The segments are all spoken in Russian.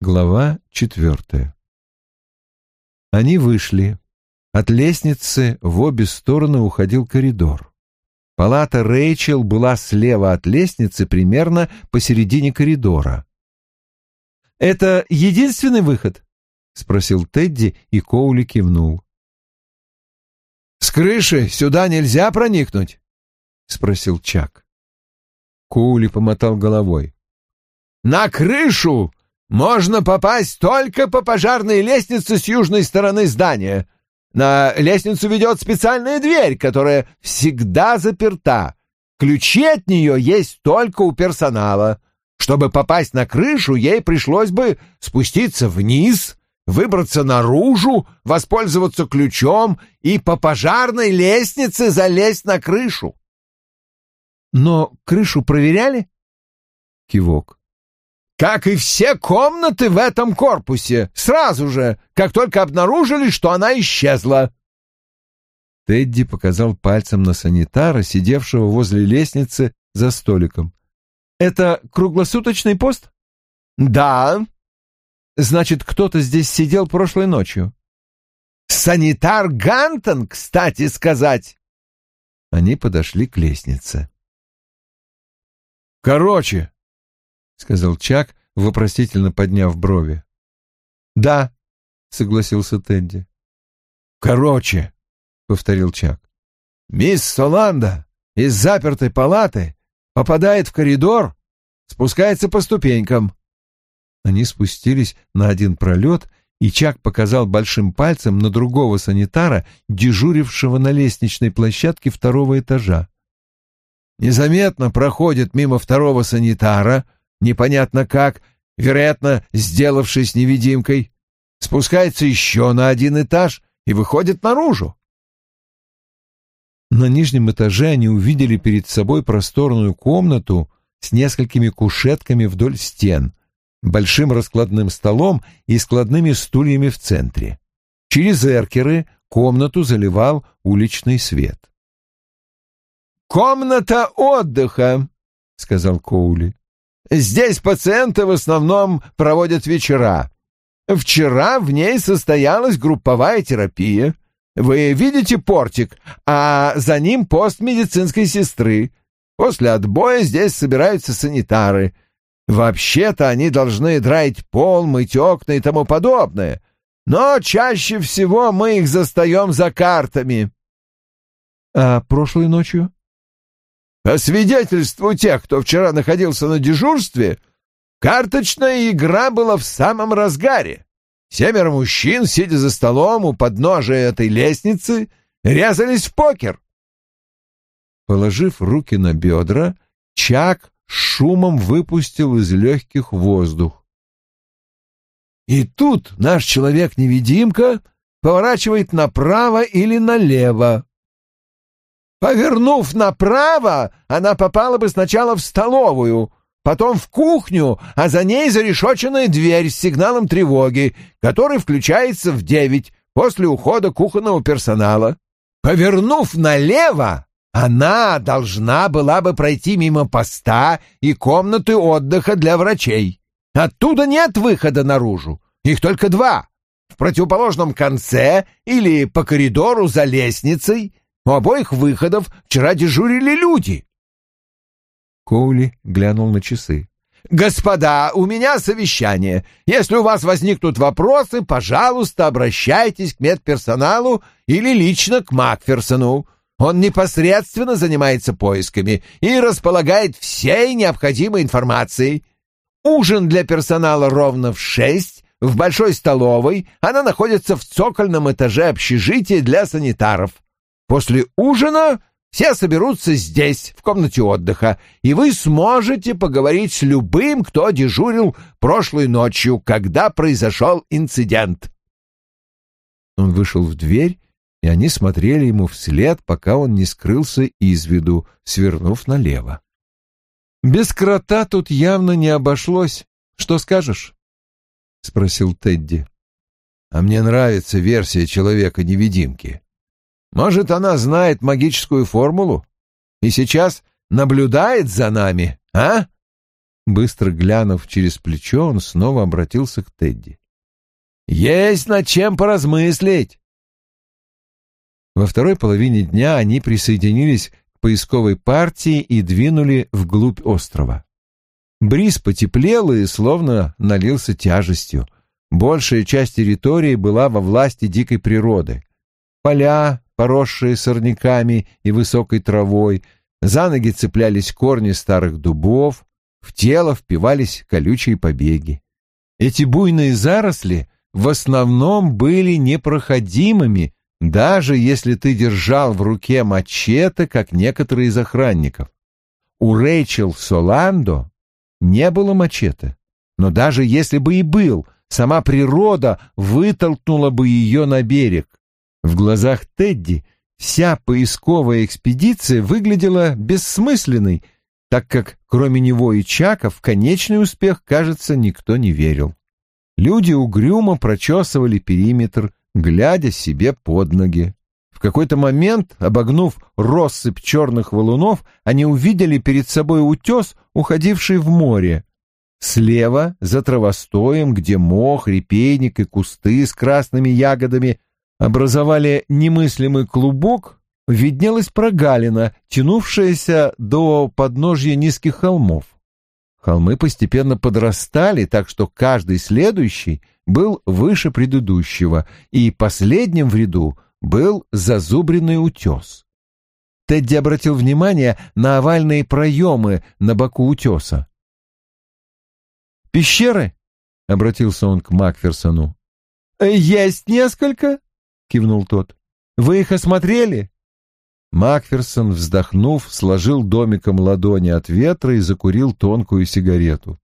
Глава четвертая. Они вышли. От лестницы в обе стороны уходил коридор. Палата Рэйчел была слева от лестницы, примерно посередине коридора. «Это единственный выход?» — спросил Тедди, и Коули кивнул. «С крыши сюда нельзя проникнуть?» — спросил Чак. Коули помотал головой. «На крышу можно попасть только по пожарной лестнице с южной стороны здания. На лестницу ведет специальная дверь, которая всегда заперта. Ключи от нее есть только у персонала. Чтобы попасть на крышу, ей пришлось бы спуститься вниз, выбраться наружу, воспользоваться ключом и по пожарной лестнице залезть на крышу. Но крышу проверяли? Кивок. Как и все комнаты в этом корпусе, сразу же, как только обнаружили, что она исчезла. Тедди показал пальцем на санитара, сидевшего возле лестницы за столиком. «Это круглосуточный пост?» «Да». «Значит, кто-то здесь сидел прошлой ночью?» «Санитар Гантон, кстати сказать». Они подошли к лестнице. «Короче», — сказал Чак, вопросительно подняв брови. «Да», — согласился Тедди. «Короче», — повторил Чак, — «мисс Соланда из запертой палаты попадает в коридор, спускается по ступенькам». Они спустились на один пролет, и Чак показал большим пальцем на другого санитара, дежурившего на лестничной площадке второго этажа. Незаметно проходит мимо второго санитара, непонятно как, вероятно, сделавшись невидимкой, спускается еще на один этаж и выходит наружу. На нижнем этаже они увидели перед собой просторную комнату с несколькими кушетками вдоль стен, большим раскладным столом и складными стульями в центре. Через эркеры комнату заливал уличный свет. «Комната отдыха», — сказал Коули. Здесь пациенты в основном проводят вечера. Вчера в ней состоялась групповая терапия. Вы видите портик, а за ним пост медицинской сестры. После отбоя здесь собираются санитары. Вообще-то они должны драить пол, мыть окна и тому подобное. Но чаще всего мы их застаем за картами. — А прошлой ночью? По свидетельству тех, кто вчера находился на дежурстве, карточная игра была в самом разгаре. Семеро мужчин, сидя за столом у подножия этой лестницы, резались в покер. Положив руки на бедра, Чак шумом выпустил из легких воздух. И тут наш человек-невидимка поворачивает направо или налево. Повернув направо, она попала бы сначала в столовую, потом в кухню, а за ней зарешоченная дверь с сигналом тревоги, который включается в девять после ухода кухонного персонала. Повернув налево, она должна была бы пройти мимо поста и комнаты отдыха для врачей. Оттуда нет выхода наружу, их только два. В противоположном конце или по коридору за лестницей — у обоих выходов вчера дежурили люди. Коули глянул на часы. «Господа, у меня совещание. Если у вас возникнут вопросы, пожалуйста, обращайтесь к медперсоналу или лично к Макферсону. Он непосредственно занимается поисками и располагает всей необходимой информацией. Ужин для персонала ровно в шесть в большой столовой. Она находится в цокольном этаже общежития для санитаров. После ужина все соберутся здесь, в комнате отдыха, и вы сможете поговорить с любым, кто дежурил прошлой ночью, когда произошел инцидент. Он вышел в дверь, и они смотрели ему вслед, пока он не скрылся из виду, свернув налево. «Без крота тут явно не обошлось. Что скажешь?» — спросил Тедди. «А мне нравится версия Человека-невидимки», может, она знает магическую формулу и сейчас наблюдает за нами, а? Быстро глянув через плечо, он снова обратился к Тедди. «Есть над чем поразмыслить!» Во второй половине дня они присоединились к поисковой партии и двинули вглубь острова. Бриз потеплел и словно налился тяжестью. Большая часть территории была во власти дикой природы. Поля, поросшие сорняками и высокой травой, за ноги цеплялись корни старых дубов, в тело впивались колючие побеги. Эти буйные заросли в основном были непроходимыми, даже если ты держал в руке мачете, как некоторые из охранников. У Рэйчел Соландо не было мачете, но даже если бы и был, сама природа вытолкнула бы ее на берег. В глазах Тедди вся поисковая экспедиция выглядела бессмысленной, так как кроме него и Чака в конечный успех, кажется, никто не верил. Люди угрюмо прочесывали периметр, глядя себе под ноги. В какой-то момент, обогнув россыпь черных валунов, они увидели перед собой утес, уходивший в море. Слева, за травостоем, где мох, репейник и кусты с красными ягодами образовали немыслимый клубок, виднелась прогалина, тянувшаяся до подножья низких холмов. Холмы постепенно подрастали, так что каждый следующий был выше предыдущего, и последним в ряду был зазубренный утес. Тедди обратил внимание на овальные проемы на боку утеса. «Пещеры?» — обратился он к Макферсону. «Есть несколько», — кивнул тот. «Вы их осмотрели?» Макферсон, вздохнув, сложил домиком ладони от ветра и закурил тонкую сигарету.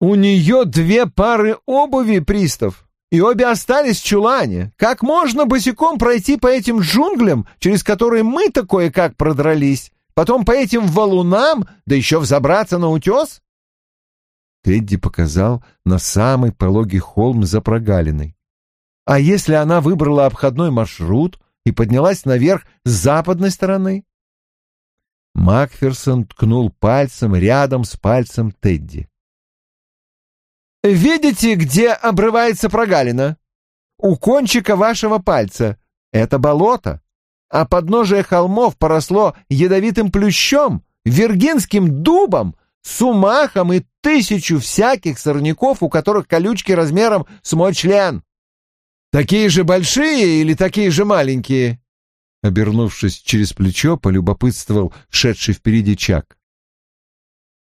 «У нее две пары обуви, пристав, и обе остались в чулане. Как можно босиком пройти по этим джунглям, через которые мы-то кое-как продрались, потом по этим валунам, да еще взобраться на утес?» Тедди показал на самый пологий холм за прогалиной. «А если она выбрала обходной маршрут?» и поднялась наверх с западной стороны. Макферсон ткнул пальцем рядом с пальцем Тедди. «Видите, где обрывается прогалина? У кончика вашего пальца. Это болото, а подножие холмов поросло ядовитым плющом, виргинским дубом, сумахом и тысячу всяких сорняков, у которых колючки размером с мой член. Такие же большие или такие же маленькие?» Обернувшись через плечо, полюбопытствовал шедший впереди Чак.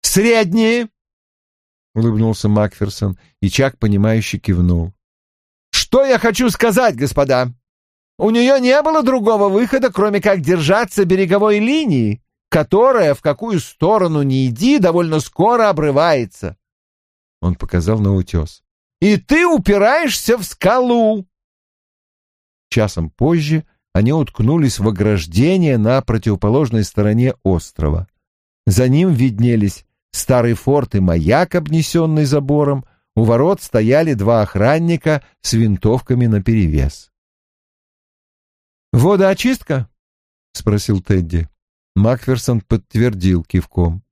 «Средние!» — улыбнулся Макферсон, и Чак, понимающе кивнул. «Что я хочу сказать, господа? У нее не было другого выхода, кроме как держаться береговой линии, которая, в какую сторону ни иди, довольно скоро обрывается». Он показал на утес. «И ты упираешься в скалу. Часом позже они уткнулись в ограждение на противоположной стороне острова. За ним виднелись старый форт и маяк, обнесенный забором. У ворот стояли два охранника с винтовками наперевес. «Водоочистка?» — спросил Тедди. Макферсон подтвердил кивком.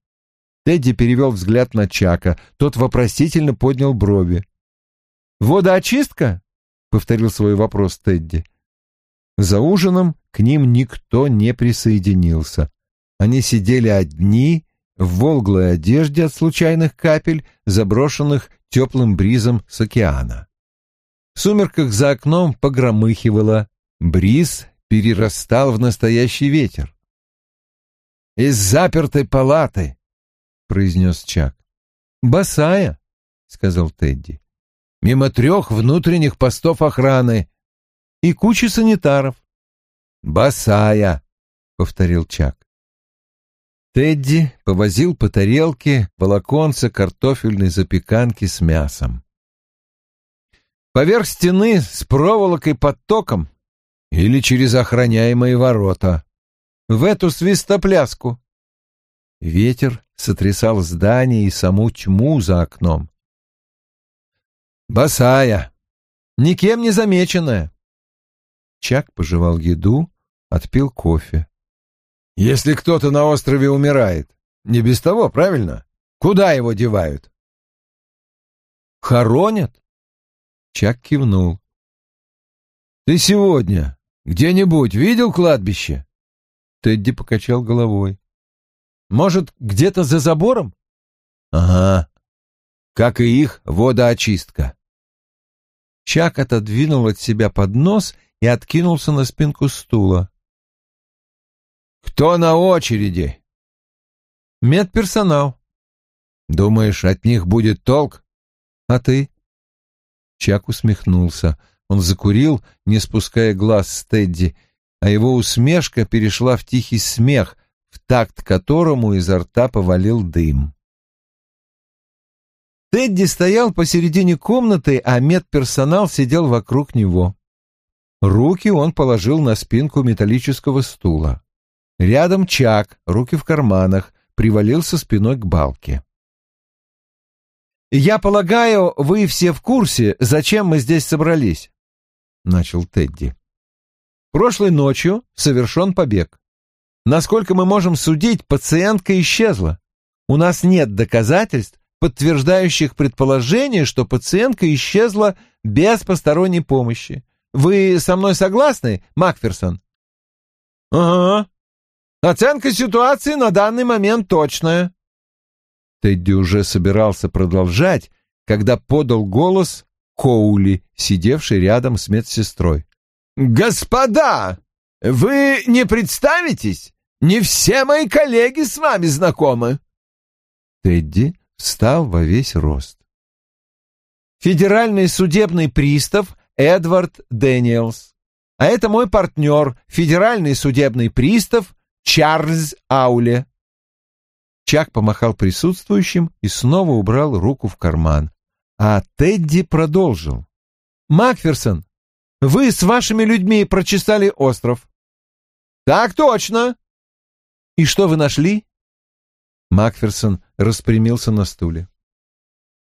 Тедди перевел взгляд на Чака. Тот вопросительно поднял брови. «Водоочистка?» — повторил свой вопрос Тедди. За ужином к ним никто не присоединился. Они сидели одни, в волглой одежде от случайных капель, заброшенных теплым бризом с океана. В сумерках за окном погромыхивало, бриз перерастал в настоящий ветер. «Из запертой палаты», — произнес Чак. «Босая», — сказал Тедди. «Мимо трех внутренних постов охраны и кучи санитаров. «Босая», — повторил Чак. Тедди повозил по тарелке волоконца картофельной запеканки с мясом. «Поверх стены с проволокой под током или через охраняемые ворота. В эту свистопляску». Ветер сотрясал здание и саму тьму за окном. «Босая, никем не замеченная. Чак пожевал еду, отпил кофе. «Если кто-то на острове умирает, Не без того, правильно? Куда его девают? Хоронят? Чак кивнул. Ты сегодня где-нибудь видел кладбище? Тедди покачал головой. Может, где-то за забором? Ага. Как и их водоочистка. Чак отодвинул от себя поднос и откинулся на спинку стула. «Кто на очереди?» «Медперсонал». «Думаешь, от них будет толк?» «А ты?» Чак усмехнулся. Он закурил, не спуская глаз с Тедди, а его усмешка перешла в тихий смех, в такт которому изо рта повалил дым. Тедди стоял посередине комнаты, а медперсонал сидел вокруг него. Руки он положил на спинку металлического стула. Рядом Чак, руки в карманах, привалился спиной к балке. «Я полагаю, вы все в курсе, зачем мы здесь собрались?» — начал Тедди. «Прошлой ночью совершен побег. Насколько мы можем судить, пациентка исчезла. У нас нет доказательств, подтверждающих предположение, что пациентка исчезла без посторонней помощи. Вы со мной согласны, Макферсон? Ага. Оценка ситуации на данный момент точная. Тедди уже собирался продолжать, когда подал голос Коули, сидевший рядом с медсестрой. «Господа, вы не представитесь? Не все мои коллеги с вами знакомы». Тедди встал во весь рост. Федеральный судебный пристав Эдвард Дэниелс. А это мой партнер, федеральный судебный пристав Чарльз Ауле. Чак помахал присутствующим и снова убрал руку в карман. А Тедди продолжил. «Макферсон, вы с вашими людьми прочесали остров». «Так точно». «И что вы нашли?» Макферсон распрямился на стуле.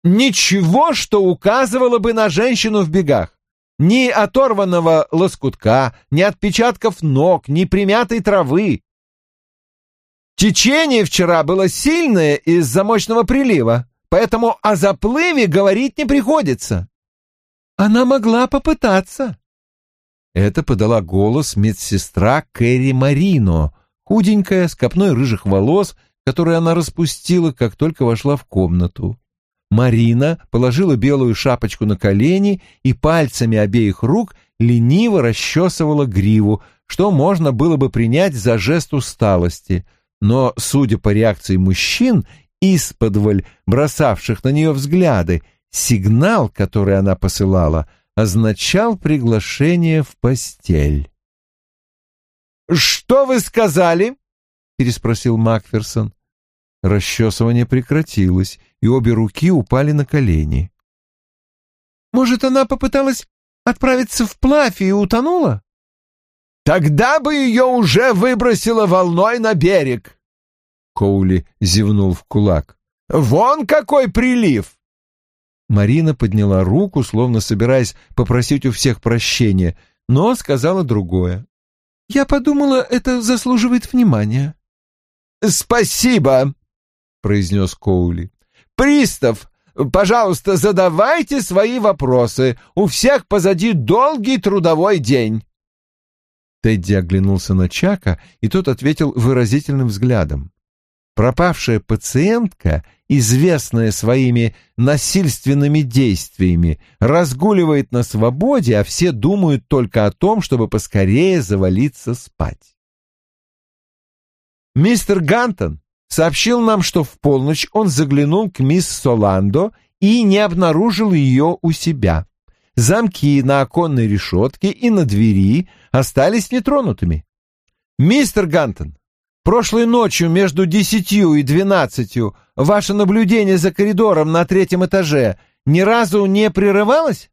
«Ничего, что указывало бы на женщину в бегах. Ни оторванного лоскутка, ни отпечатков ног, ни примятой травы. Течение вчера было сильное из-за мощного прилива, поэтому о заплыве говорить не приходится. Она могла попытаться. Это подала голос медсестра Кэрри Марино, худенькая, с копной рыжих волос, которые она распустила, как только вошла в комнату. Марина положила белую шапочку на колени и пальцами обеих рук лениво расчесывала гриву, что можно было бы принять за жест усталости, но, судя по реакции мужчин, исподволь бросавших на нее взгляды, сигнал, который она посылала, означал приглашение в постель. «Что вы сказали?» — переспросил Макферсон. Расчесывание прекратилось, и обе руки упали на колени. «Может, она попыталась отправиться вплавь и утонула?» «Тогда бы ее уже выбросило волной на берег!» Коули зевнул в кулак. «Вон какой прилив!» Марина подняла руку, словно собираясь попросить у всех прощения, но сказала другое. «Я подумала, это заслуживает внимания». «Спасибо!» — произнес Коули. «Пристав, пожалуйста, задавайте свои вопросы. У всех позади долгий трудовой день». Тедди оглянулся на Чака, и тот ответил выразительным взглядом. Пропавшая пациентка, известная своими насильственными действиями, разгуливает на свободе, а все думают только о том, чтобы поскорее завалиться спать. Мистер Гантон сообщил нам, что в полночь он заглянул к мисс Соландо и не обнаружил ее у себя. Замки на оконной решетке и на двери остались нетронутыми. «Мистер Гантон, прошлой ночью между десятью и двенадцатью ваше наблюдение за коридором на третьем этаже ни разу не прерывалось?»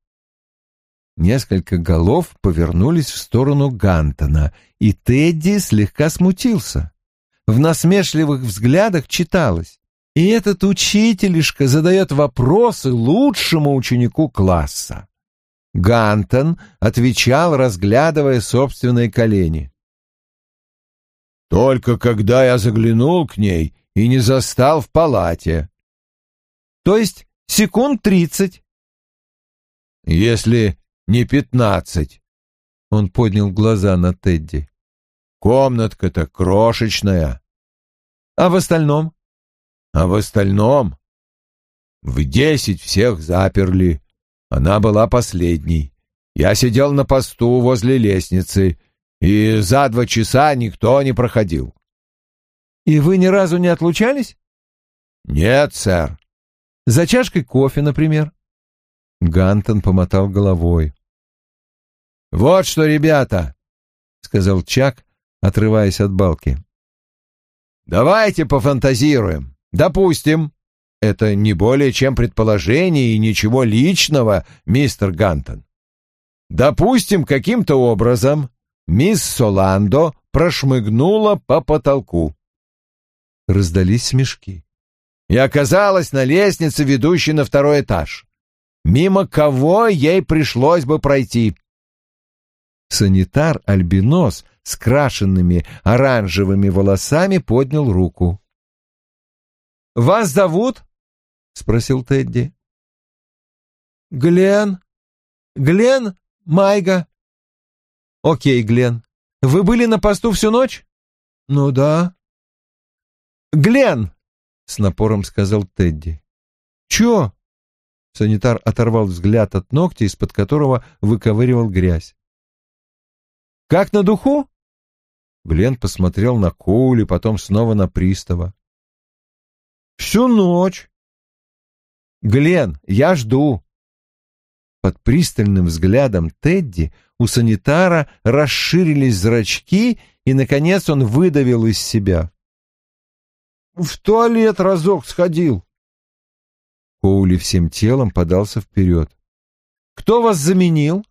Несколько голов повернулись в сторону Гантона, и Тедди слегка смутился в насмешливых взглядах читалось. И этот учителишка задает вопросы лучшему ученику класса. Гантон отвечал, разглядывая собственные колени. «Только когда я заглянул к ней и не застал в палате. То есть секунд тридцать. Если не пятнадцать. Он поднял глаза на Тедди. Комнатка-то крошечная. А в остальном? А в остальном? В десять всех заперли. Она была последней. Я сидел на посту возле лестницы, и за два часа никто не проходил. И вы ни разу не отлучались? Нет, сэр. За чашкой кофе, например? Гантон помотал головой. Вот что, ребята, сказал Чак, отрываясь от балки. Давайте пофантазируем. Допустим, это не более чем предположение и ничего личного, мистер Гантон. Допустим, каким-то образом мисс Соландо прошмыгнула по потолку. Раздались смешки. И оказалась на лестнице, ведущей на второй этаж. Мимо кого ей пришлось бы пройти? Санитар-альбинос с крашенными оранжевыми волосами поднял руку. «Вас зовут?» — спросил Тедди. «Глен. Глен Майга». «Окей, Глен. Вы были на посту всю ночь?» «Ну да». «Глен!» — с напором сказал Тедди. «Чё?» Санитар оторвал взгляд от ногтя, из-под которого выковыривал грязь. «Как на духу?» Глен посмотрел на Коули, потом снова на пристава. «Всю ночь». «Глен, я жду». Под пристальным взглядом Тедди у санитара расширились зрачки, и, наконец, он выдавил из себя. «В туалет разок сходил». Коули всем телом подался вперед. «Кто вас заменил?»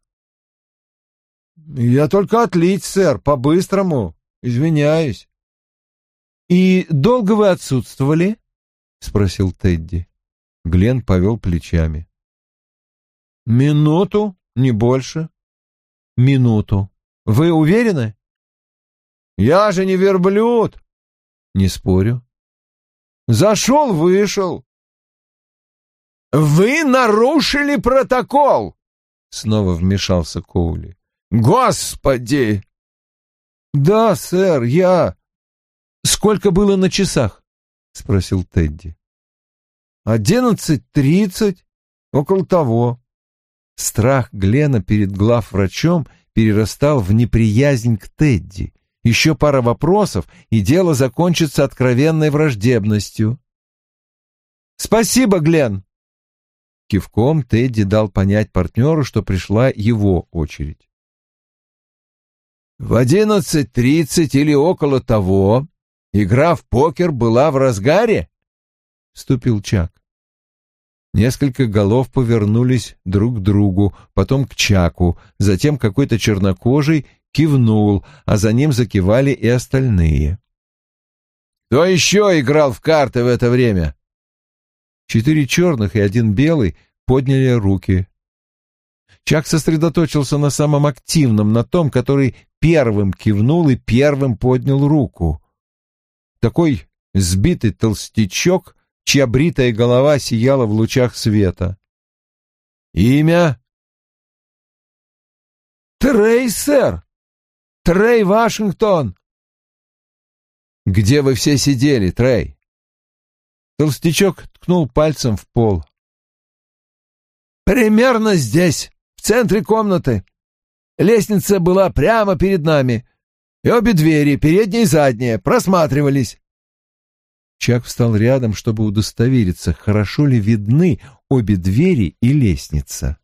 «Я только отлить, сэр, по-быстрому. Извиняюсь». «И долго вы отсутствовали?» — спросил Тедди. Глен повел плечами. «Минуту, не больше». «Минуту. Вы уверены?» «Я же не верблюд!» «Не спорю». «Зашел, вышел». «Вы нарушили протокол!» Снова вмешался Коули. «Господи!» «Да, сэр, я...» «Сколько было на часах?» — спросил Тедди. «Одиннадцать тридцать, около того». Страх Глена перед главврачом перерастал в неприязнь к Тедди. Еще пара вопросов, и дело закончится откровенной враждебностью. «Спасибо, Глен!» Кивком Тедди дал понять партнеру, что пришла его очередь. В одиннадцать тридцать или около того игра в покер была в разгаре? — вступил Чак. Несколько голов повернулись друг к другу, потом к Чаку, затем какой-то чернокожий кивнул, а за ним закивали и остальные. «Кто еще играл в карты в это время?» Четыре черных и один белый подняли руки. Чак сосредоточился на самом активном, на том, который первым кивнул и первым поднял руку. Такой сбитый толстячок, чья бритая голова сияла в лучах света. «Имя?» «Трей, сэр! Трей Вашингтон!» «Где вы все сидели, Трей?» Толстячок ткнул пальцем в пол. «Примерно здесь, центре комнаты. Лестница была прямо перед нами, и обе двери, передняя и задняя, просматривались. Чак встал рядом, чтобы удостовериться, хорошо ли видны обе двери и лестница.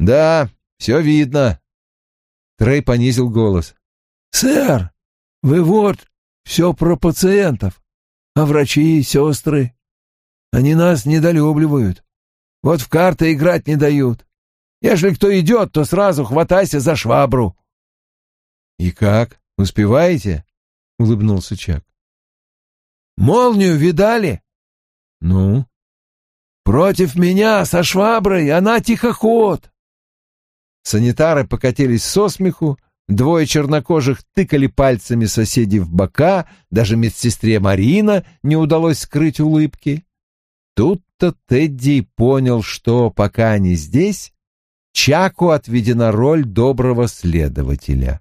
«Да, все видно». Трей понизил голос. «Сэр, вы вот все про пациентов, а врачи и сестры. Они нас недолюбливают. Вот в карты играть не дают. Если кто идет, то сразу хватайся за швабру». «И как? Успеваете?» — улыбнулся Чак. Молнию видали? Ну? Против меня со шваброй она тихоход. Санитары покатились со смеху, Двое чернокожих тыкали пальцами соседей в бока, даже медсестре Марина не удалось скрыть улыбки. Тут-то Тедди понял, что пока они здесь, Чаку отведена роль доброго следователя.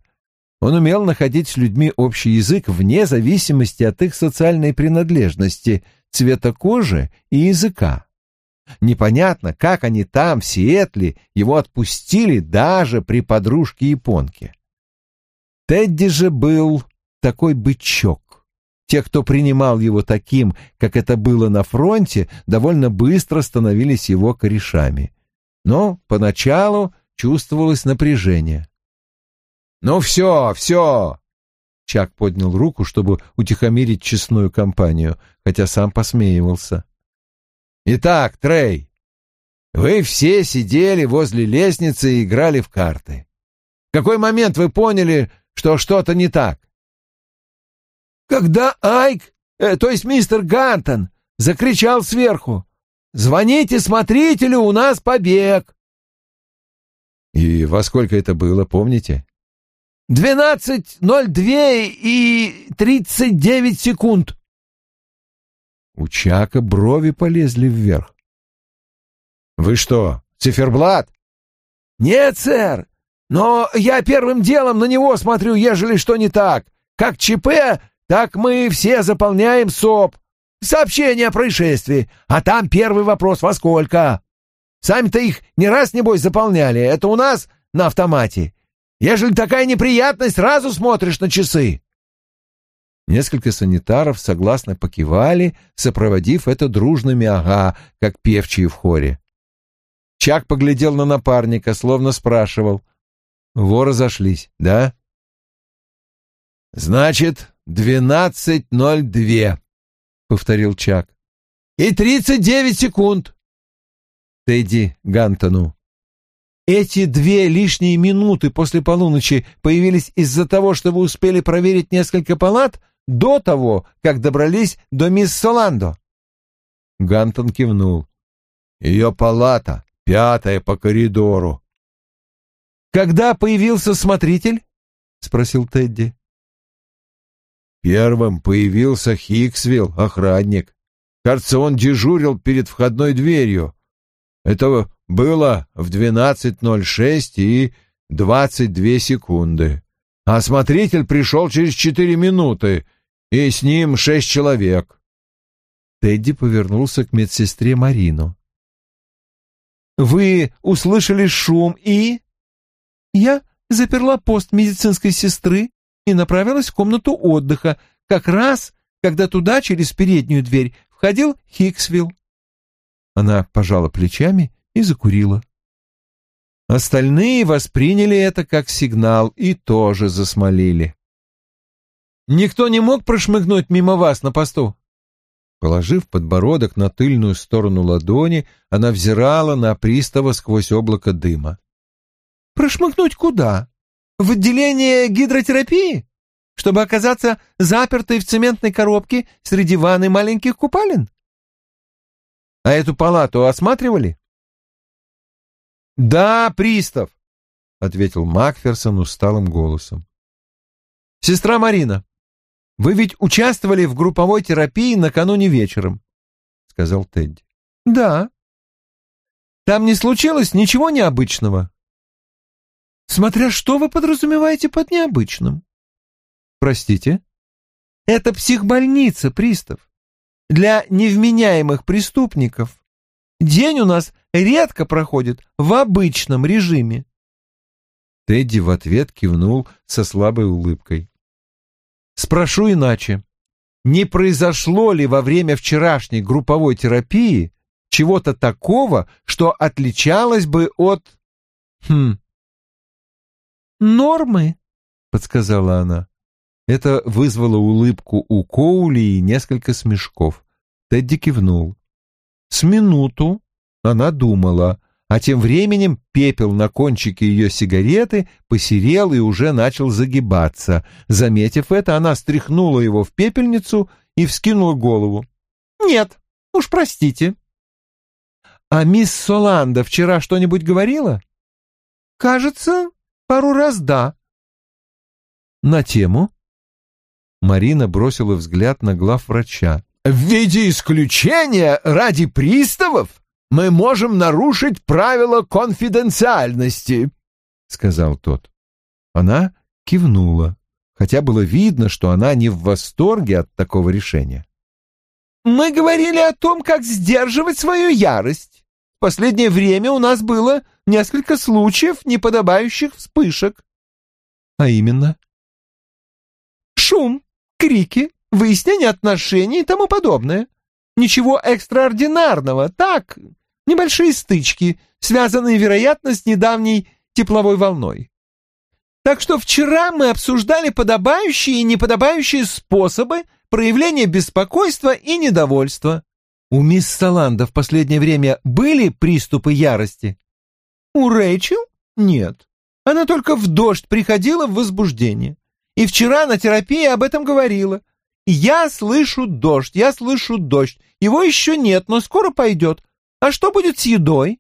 Он умел находить с людьми общий язык вне зависимости от их социальной принадлежности, цвета кожи и языка. Непонятно, как они там, в Сиэтле, его отпустили даже при подружке-японке. Тедди же был такой бычок. Те, кто принимал его таким, как это было на фронте, довольно быстро становились его корешами. Но поначалу чувствовалось напряжение. «Ну все, все!» Чак поднял руку, чтобы утихомирить честную компанию, хотя сам посмеивался. «Итак, Трей, вы все сидели возле лестницы и играли в карты. В какой момент вы поняли, что что-то не так?» «Когда Айк, э, то есть мистер Гантон, закричал сверху, «Звоните смотрителю, у нас побег!» «И во сколько это было, помните?» «Двенадцать ноль две и тридцать девять секунд!» У Чака брови полезли вверх. «Вы что, циферблат?» «Нет, сэр, но я первым делом на него смотрю, ежели что не так. Как ЧП, так мы все заполняем СОП. Сообщение о происшествии, а там первый вопрос во сколько? Сами-то их не раз, небось, заполняли, это у нас на автомате. Ежели такая неприятность, сразу смотришь на часы». Несколько санитаров согласно покивали, сопроводив это дружными «ага», как певчие в хоре. Чак поглядел на напарника, словно спрашивал. «Воры зашлись, да?» «Значит, двенадцать ноль две», — повторил Чак. «И тридцать девять секунд». Тедди Гантону. Эти две лишние минуты после полуночи появились из-за того, что вы успели проверить несколько палат до того, как добрались до мисс Соландо. Гантон кивнул. Ее палата, пятая по коридору. «Когда появился смотритель?» — спросил Тедди. Первым появился Хиксвилл, охранник. Кажется, он дежурил перед входной дверью. Это было в 12.06 и 22 секунды. А смотритель пришел через четыре минуты, и с ним шесть человек. Тедди повернулся к медсестре Марину. «Вы услышали шум и...» «Я заперла пост медицинской сестры и направилась в комнату отдыха, как раз, когда туда, через переднюю дверь, входил Хиксвилл». Она пожала плечами и закурила. Остальные восприняли это как сигнал и тоже засмолили. «Никто не мог прошмыгнуть мимо вас на посту?» Положив подбородок на тыльную сторону ладони, она взирала на пристава сквозь облако дыма. «Прошмыгнуть куда? В отделение гидротерапии? Чтобы оказаться запертой в цементной коробке среди ванны маленьких купалин? А эту палату осматривали?» «Да, пристав», — ответил Макферсон усталым голосом. «Сестра Марина, вы ведь участвовали в групповой терапии накануне вечером», — сказал Тедди. «Да». «Там не случилось ничего необычного?» «Смотря что вы подразумеваете под необычным». «Простите?» «Это психбольница, пристав. Для невменяемых преступников. День у нас редко проходит в обычном режиме. Тедди в ответ кивнул со слабой улыбкой. Спрошу иначе. Не произошло ли во время вчерашней групповой терапии чего-то такого, что отличалось бы от... Хм... «Нормы», — подсказала она. Это вызвало улыбку у Коули и несколько смешков. Тедди кивнул. С минуту она думала, а тем временем пепел на кончике ее сигареты посерел и уже начал загибаться. Заметив это, она стряхнула его в пепельницу и вскинула голову. «Нет, уж простите». «А мисс Соланда вчера что-нибудь говорила?» «Кажется, пару раз да. На тему? Марина бросила взгляд на главврача. В виде исключения ради приставов мы можем нарушить правила конфиденциальности, сказал тот. Она кивнула, хотя было видно, что она не в восторге от такого решения. Мы говорили о том, как сдерживать свою ярость. В последнее время у нас было несколько случаев неподобающих вспышек. А именно? Шум, крики, выяснение отношений и тому подобное. Ничего экстраординарного, так, небольшие стычки, связанные, вероятно, с недавней тепловой волной. Так что вчера мы обсуждали подобающие и неподобающие способы проявления беспокойства и недовольства. У мисс Саланда в последнее время были приступы ярости? У Рэйчел? Нет. Она только в дождь приходила в возбуждение. И вчера на терапии об этом говорила. Я слышу дождь, я слышу дождь. Его еще нет, но скоро пойдет. А что будет с едой?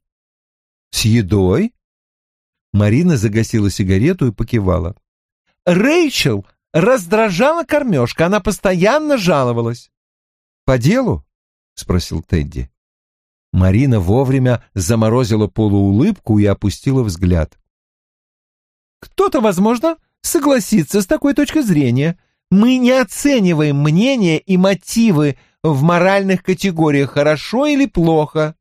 С едой? Марина загасила сигарету и покивала. Рэйчел раздражала кормежка, она постоянно жаловалась. По делу? спросил Тедди. Марина вовремя заморозила полуулыбку и опустила взгляд. Кто-то, возможно, согласится с такой точкой зрения. Мы не оцениваем мнения и мотивы в моральных категориях хорошо или плохо.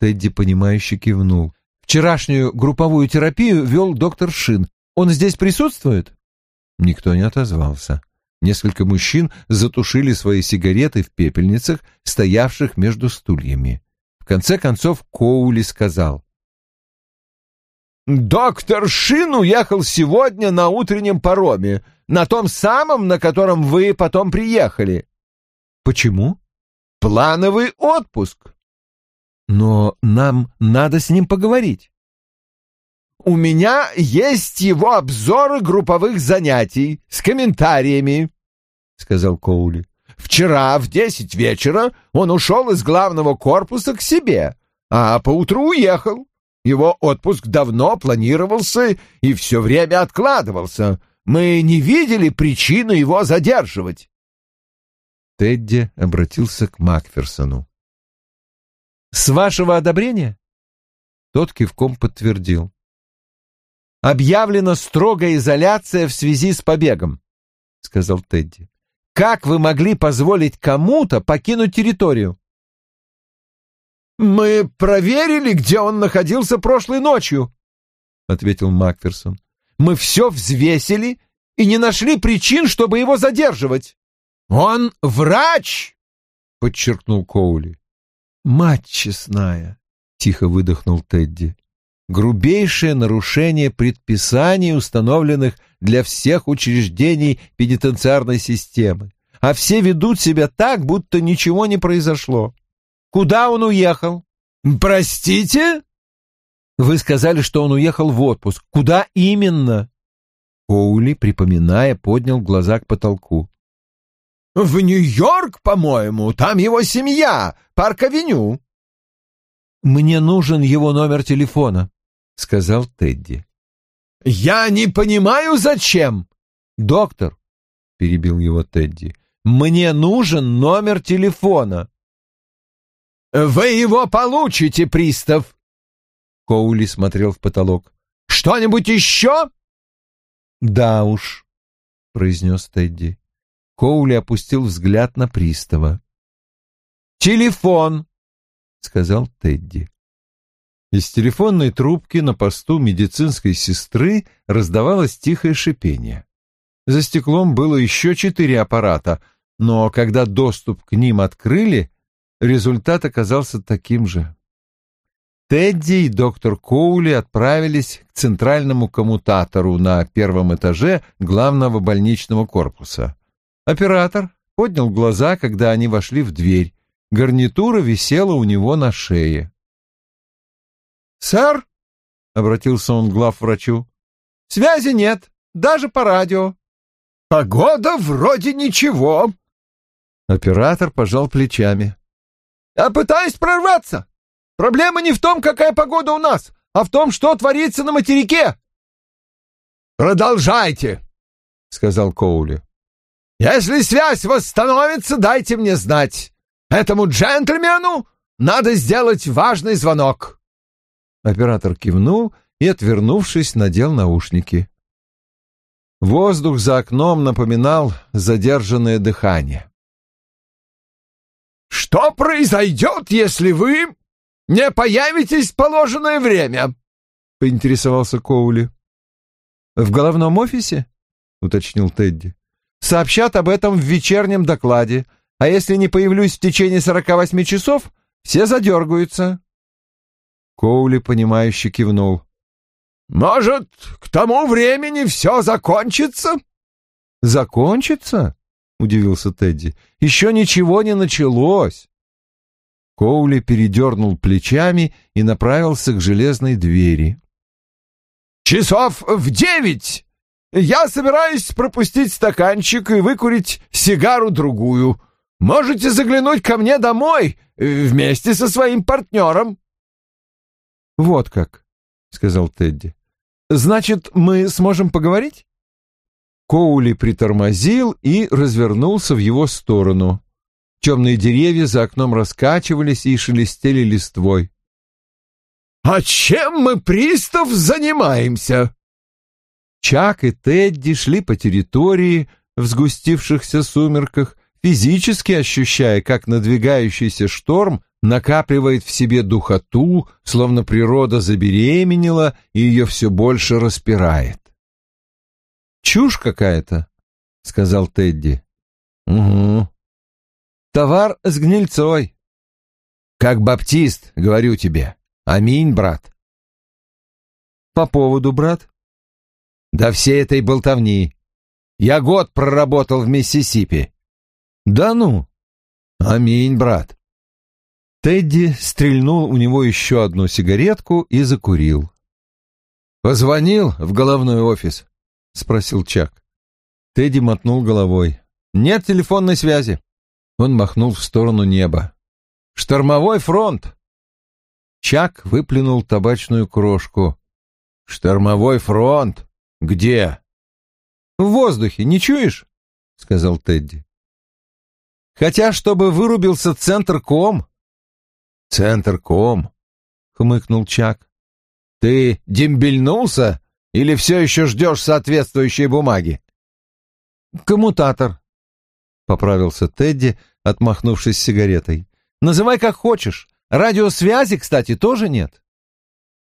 Тедди, понимающе кивнул. Вчерашнюю групповую терапию вел доктор Шин. Он здесь присутствует? Никто не отозвался. Несколько мужчин затушили свои сигареты в пепельницах, стоявших между стульями. В конце концов Коули сказал. «Доктор Шин уехал сегодня на утреннем пароме, на том самом, на котором вы потом приехали». «Почему?» «Плановый отпуск». «Но нам надо с ним поговорить». «У меня есть его обзоры групповых занятий с комментариями», — сказал Коули. «Вчера в десять вечера он ушел из главного корпуса к себе, а поутру уехал. Его отпуск давно планировался и все время откладывался. Мы не видели причины его задерживать. Тедди обратился к Макферсону. «С вашего одобрения?» Тот кивком подтвердил. «Объявлена строгая изоляция в связи с побегом», — сказал Тедди. «Как вы могли позволить кому-то покинуть территорию?» «Мы проверили, где он находился прошлой ночью», — ответил Макферсон. «Мы все взвесили и не нашли причин, чтобы его задерживать. Он врач!» — подчеркнул Коули. «Мать честная!» — тихо выдохнул Тедди. «Грубейшее нарушение предписаний, установленных для всех учреждений пенитенциарной системы, а все ведут себя так, будто ничего не произошло. Куда он уехал? Простите? Вы сказали, что он уехал в отпуск. Куда именно? Коули, припоминая, поднял глаза к потолку. В Нью-Йорк, по-моему, там его семья, Парк-авеню. Мне нужен его номер телефона, сказал Тедди. Я не понимаю, зачем. Доктор, перебил его Тедди, мне нужен номер телефона. «Вы его получите, пристав!» Коули смотрел в потолок. «Что-нибудь еще?» «Да уж», — произнес Тедди. Коули опустил взгляд на пристава. «Телефон!» — сказал Тедди. Из телефонной трубки на посту медицинской сестры раздавалось тихое шипение. За стеклом было еще четыре аппарата, но когда доступ к ним открыли, Результат оказался таким же. Тедди и доктор Коули отправились к центральному коммутатору на первом этаже главного больничного корпуса. Оператор поднял глаза, когда они вошли в дверь. Гарнитура висела у него на шее. «Сэр?» — обратился он к главврачу. «Связи нет, даже по радио». «Погода вроде ничего». Оператор пожал плечами. Я пытаюсь прорваться. Проблема не в том, какая погода у нас, а в том, что творится на материке. Продолжайте, — сказал Коули. «Если связь восстановится, дайте мне знать. Этому джентльмену надо сделать важный звонок». Оператор кивнул и, отвернувшись, надел наушники. Воздух за окном напоминал задержанное дыхание. «Что произойдет, если вы не появитесь в положенное время?» — поинтересовался Коули. «В головном офисе?» — уточнил Тедди. «Сообщат об этом в вечернем докладе, а если не появлюсь в течение сорока восьми часов, все задергаются». Коули, понимающе кивнул. «Может, к тому времени все закончится?» «Закончится?» — удивился Тедди. «Еще ничего не началось». Коули передернул плечами и направился к железной двери. «Часов в девять! Я собираюсь пропустить стаканчик и выкурить сигару-другую. Можете заглянуть ко мне домой вместе со своим партнером». «Вот как», — сказал Тедди. «Значит, мы сможем поговорить?» Коули притормозил и развернулся в его сторону. Темные деревья за окном раскачивались и шелестели листвой. «А чем мы, пристав, занимаемся?» Чак и Тедди шли по территории в сгустившихся сумерках, физически ощущая, как надвигающийся шторм накапливает в себе духоту, словно природа забеременела и ее все больше распирает. «Чушь какая-то», — сказал Тедди. «Угу. Товар с гнильцой». «Как баптист, говорю тебе. Аминь, брат». «По поводу, брат?» «Да всей этой болтовни. Я год проработал в Миссисипи». «Да ну?» «Аминь, брат». Тедди стрельнул у него еще одну сигаретку и закурил. «Позвонил в головной офис?» — спросил Чак. Тедди мотнул головой. «Нет телефонной связи». Он махнул в сторону неба. «Штормовой фронт!» Чак выплюнул табачную крошку. «Штормовой фронт? Где?» «В воздухе, не чуешь?» — сказал Тедди. «Хотя, чтобы вырубился центр ком». «Центр ком?» — хмыкнул Чак. «Ты дембельнулся или все еще ждешь соответствующей бумаги?» «Коммутатор», — поправился Тедди, отмахнувшись сигаретой. «Называй как хочешь. Радиосвязи, кстати, тоже нет».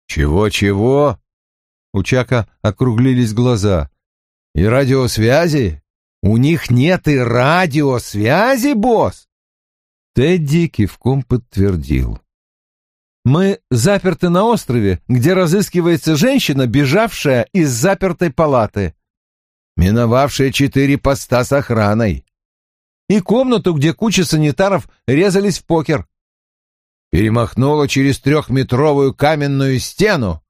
«Чего-чего?» У Чака округлились глаза. «И радиосвязи? У них нет и радиосвязи, босс!» Тедди кивком подтвердил. «Мы заперты на острове, где разыскивается женщина, бежавшая из запертой палаты, миновавшая четыре поста с охраной, и комнату, где куча санитаров резались в покер. Перемахнула через трехметровую каменную стену,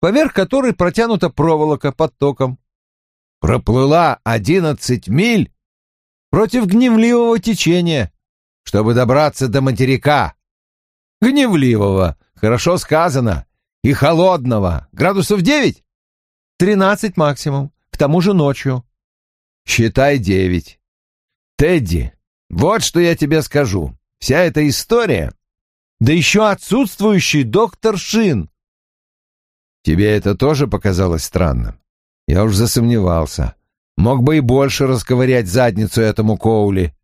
поверх которой протянута проволока под током. Проплыла одиннадцать миль против гневливого течения, чтобы добраться до материка. Гневливого, хорошо сказано, и холодного, градусов девять? Тринадцать максимум, к тому же ночью. Считай девять. Тедди, вот что я тебе скажу. Вся эта история... Да еще отсутствующий доктор Шин. Тебе это тоже показалось странным? Я уж засомневался. Мог бы и больше расковырять задницу этому Коули.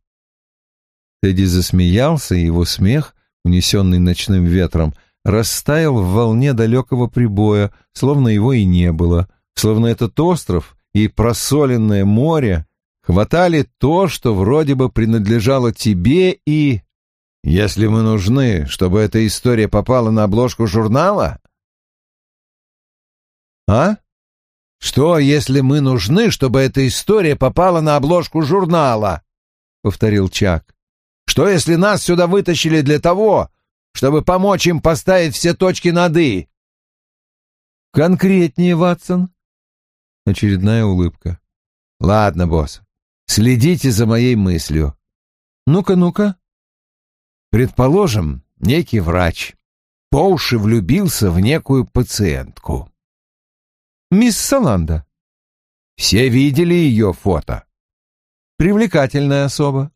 Тедди засмеялся, и его смех, унесенный ночным ветром, растаял в волне далекого прибоя, словно его и не было, словно этот остров и просоленное море хватали то, что вроде бы принадлежало тебе и... Если мы нужны, чтобы эта история попала на обложку журнала? А? Что, если мы нужны, чтобы эта история попала на обложку журнала? Повторил Чак. Что, если нас сюда вытащили для того, чтобы помочь им поставить все точки над «и»? Конкретнее, Ватсон. Очередная улыбка. Ладно, босс, следите за моей мыслью. Ну-ка, ну-ка. Предположим, некий врач по уши влюбился в некую пациентку. Мисс Саланда. Все видели ее фото. Привлекательная особа.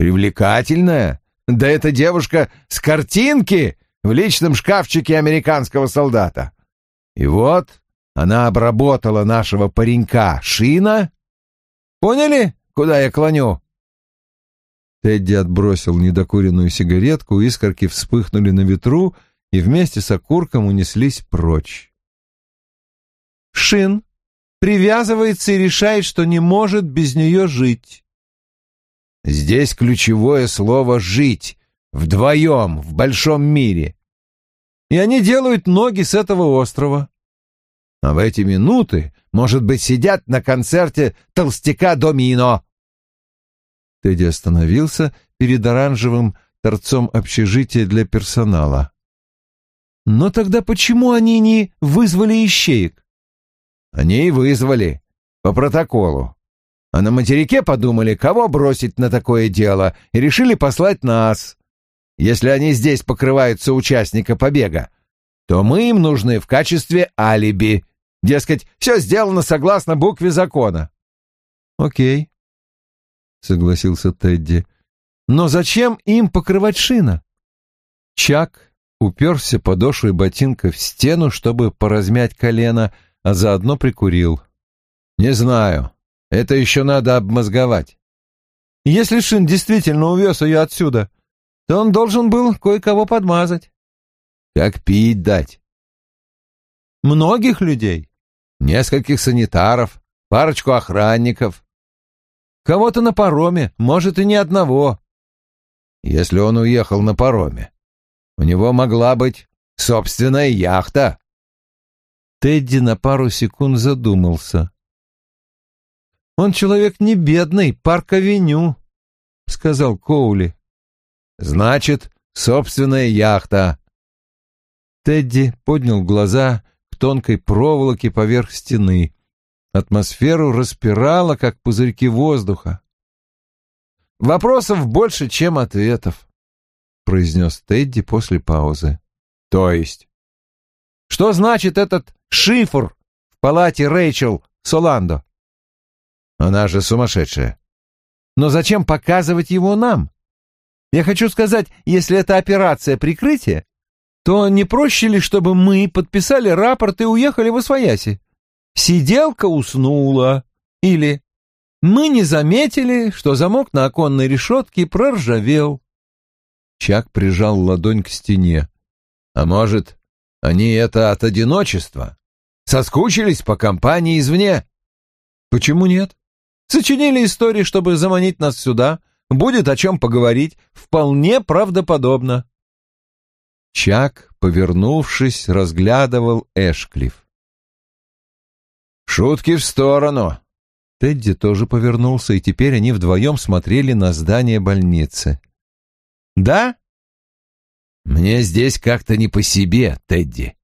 Привлекательная? Да эта девушка с картинки в личном шкафчике американского солдата. И вот она обработала нашего паренька Шина. Поняли, куда я клоню? Тедди отбросил недокуренную сигаретку, искорки вспыхнули на ветру и вместе с окурком унеслись прочь. Шин привязывается и решает, что не может без нее жить. Здесь ключевое слово «жить», вдвоем, в большом мире. И они делают ноги с этого острова. А в эти минуты, может быть, сидят на концерте толстяка Домино. Тедди остановился перед оранжевым торцом общежития для персонала. Но тогда почему они не вызвали ищеек? Они и вызвали. По протоколу. А на материке подумали, кого бросить на такое дело, и решили послать нас. Если они здесь покрываются участника побега, то мы им нужны в качестве алиби. Дескать, все сделано согласно букве закона. Окей, согласился Тедди. Но зачем им покрывать шина? Чак уперся подошвой ботинка в стену, чтобы поразмять колено, а заодно прикурил. «Не знаю. Это еще надо обмозговать». «Если Шин действительно увез ее отсюда, то он должен был кое-кого подмазать». «Как пить дать?» «Многих людей?» «Нескольких санитаров, парочку охранников». «Кого-то на пароме, может, и ни одного». «Если он уехал на пароме, у него могла быть собственная яхта». Тедди на пару секунд задумался. «Он человек не бедный, парк-авеню», — сказал Коули. «Значит, собственная яхта». Тедди поднял глаза к тонкой проволоке поверх стены. Атмосферу распирало, как пузырьки воздуха. «Вопросов больше, чем ответов», — произнес Тедди после паузы. «То есть?» «Что значит этот шифр в палате Рэйчел Соландо. Она же сумасшедшая. Но зачем показывать его нам? Я хочу сказать, если это операция прикрытия, то не проще ли, чтобы мы подписали рапорт и уехали в Освояси? Сиделка уснула. Или мы не заметили, что замок на оконной решетке проржавел. Чак прижал ладонь к стене. А может, они это от одиночества? Соскучились по компании извне? Почему нет? Сочинили истории, чтобы заманить нас сюда. Будет о чем поговорить. Вполне правдоподобно. Чак, повернувшись, разглядывал Эшклифф. «Шутки в сторону!» Тедди тоже повернулся, и теперь они вдвоем смотрели на здание больницы. «Да?» «Мне здесь как-то не по себе, Тедди.